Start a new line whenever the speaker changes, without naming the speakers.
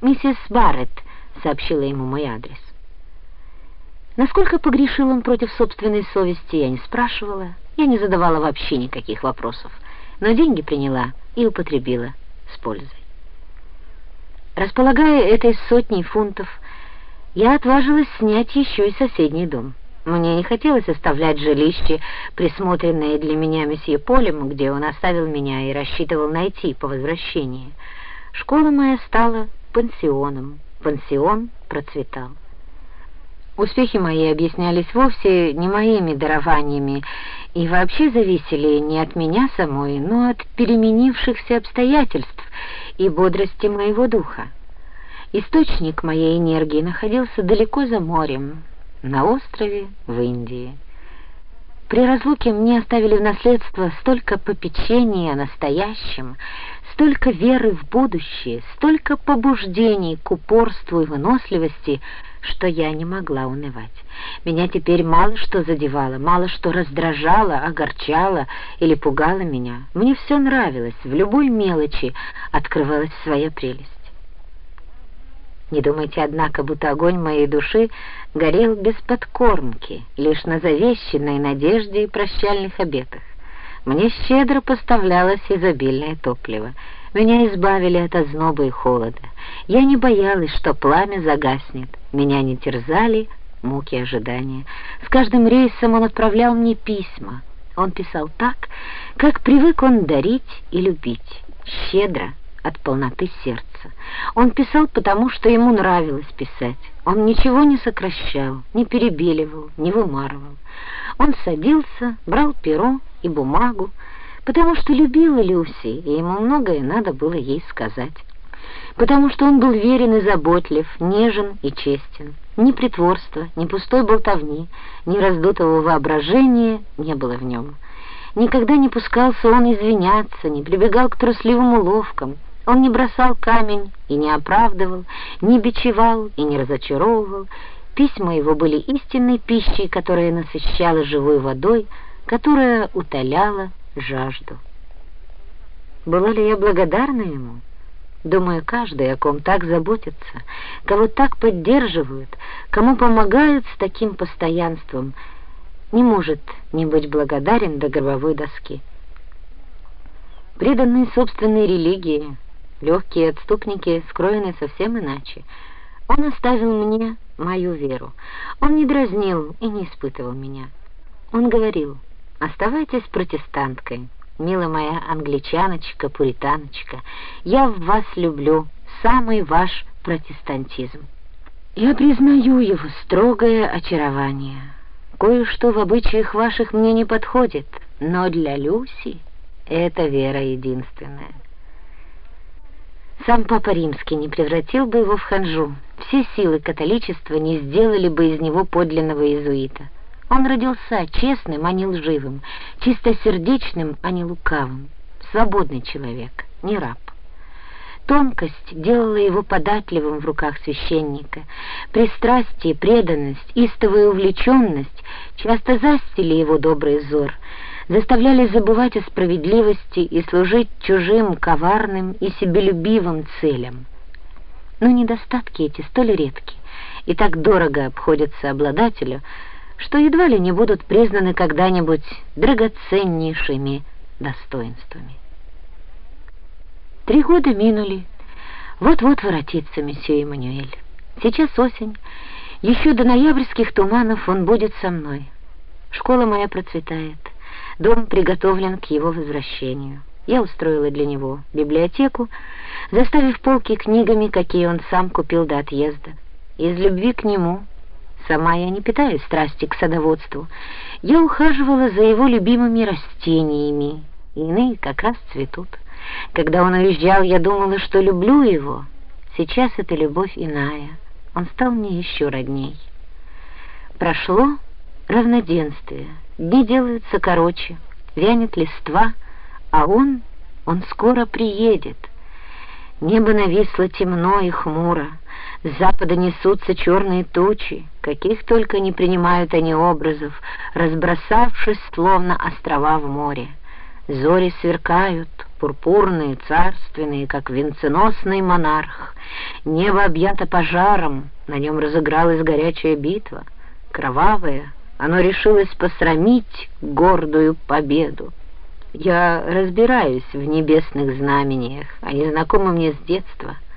«Миссис Барретт», — сообщила ему мой адрес. Насколько погрешил он против собственной совести, я не спрашивала, я не задавала вообще никаких вопросов, но деньги приняла и употребила с пользой. Располагая этой сотней фунтов, я отважилась снять еще и соседний дом. Мне не хотелось оставлять жилище, присмотренное для меня месье Полем, где он оставил меня и рассчитывал найти по возвращении. Школа моя стала пансионом, пансион процветал. Успехи мои объяснялись вовсе не моими дарованиями и вообще зависели не от меня самой, но от переменившихся обстоятельств и бодрости моего духа. Источник моей энергии находился далеко за морем, на острове в Индии. При разлуке мне оставили в наследство столько попечения о настоящем, столько веры в будущее, столько побуждений к упорству и выносливости, что я не могла унывать. Меня теперь мало что задевало, мало что раздражало, огорчало или пугало меня. Мне все нравилось, в любой мелочи открывалась своя прелесть. Не думайте, однако, будто огонь моей души горел без подкормки, лишь на завещенной надежде и прощальных обетах. Мне щедро поставлялось изобильное топливо. Меня избавили от озноба и холода. Я не боялась, что пламя загаснет. Меня не терзали муки ожидания. С каждым рейсом он отправлял мне письма. Он писал так, как привык он дарить и любить, щедро, от полноты сердца. Он писал потому, что ему нравилось писать. Он ничего не сокращал, не перебеливал, не вымарывал. Он садился, брал перо и бумагу, потому что любила Люси, и ему многое надо было ей сказать. Потому что он был верен и заботлив, нежен и честен. Ни притворства, ни пустой болтовни, ни раздутого воображения не было в нем. Никогда не пускался он извиняться, не прибегал к трусливым уловкам, он не бросал камень и не оправдывал, не бичевал и не разочаровывал. Письма его были истинной пищей, которая насыщала живой водой, которая утоляла жажду. Была ли я благодарна ему? Думаю, каждый, о ком так заботятся, кого так поддерживают, кому помогают с таким постоянством, не может не быть благодарен до гробовой доски. Преданные собственной религии, Легкие отступники скроены совсем иначе. Он оставил мне мою веру. Он не дразнил и не испытывал меня. Он говорил, оставайтесь протестанткой, милая моя англичаночка, пуританочка. Я в вас люблю, самый ваш протестантизм. Я признаю его строгое очарование. Кое-что в обычаях ваших мне не подходит, но для Люси это вера единственная. Сам Папа Римский не превратил бы его в ханжу. Все силы католичества не сделали бы из него подлинного иезуита. Он родился честным, а не лживым, чистосердечным, а не лукавым. Свободный человек, не раб. Тонкость делала его податливым в руках священника. Пристрастие, преданность, истовая увлеченность часто застили его добрый взор — заставляли забывать о справедливости и служить чужим, коварным и себелюбивым целям. Но недостатки эти столь редки и так дорого обходятся обладателю, что едва ли не будут признаны когда-нибудь драгоценнейшими достоинствами. Три года минули. Вот-вот воротится месье Эммануэль. Сейчас осень. Еще до ноябрьских туманов он будет со мной. Школа моя процветает. Дом приготовлен к его возвращению. Я устроила для него библиотеку, заставив полки книгами, какие он сам купил до отъезда. Из любви к нему, сама я не питаю страсти к садоводству, я ухаживала за его любимыми растениями, иные как раз цветут. Когда он уезжал, я думала, что люблю его. Сейчас эта любовь иная. Он стал мне еще родней. Прошло равноденствие. Дни делаются короче, вянет листва, а он, он скоро приедет. Небо нависло темно и хмуро, с запада несутся черные тучи, каких только не принимают они образов, разбросавшись, словно острова в море. Зори сверкают, пурпурные, царственные, как венценосный монарх. Небо объято пожаром, на нем разыгралась горячая битва, кровавая. Оно решилось посрамить гордую победу. Я разбираюсь в небесных знамениях, они знакомы мне с детства —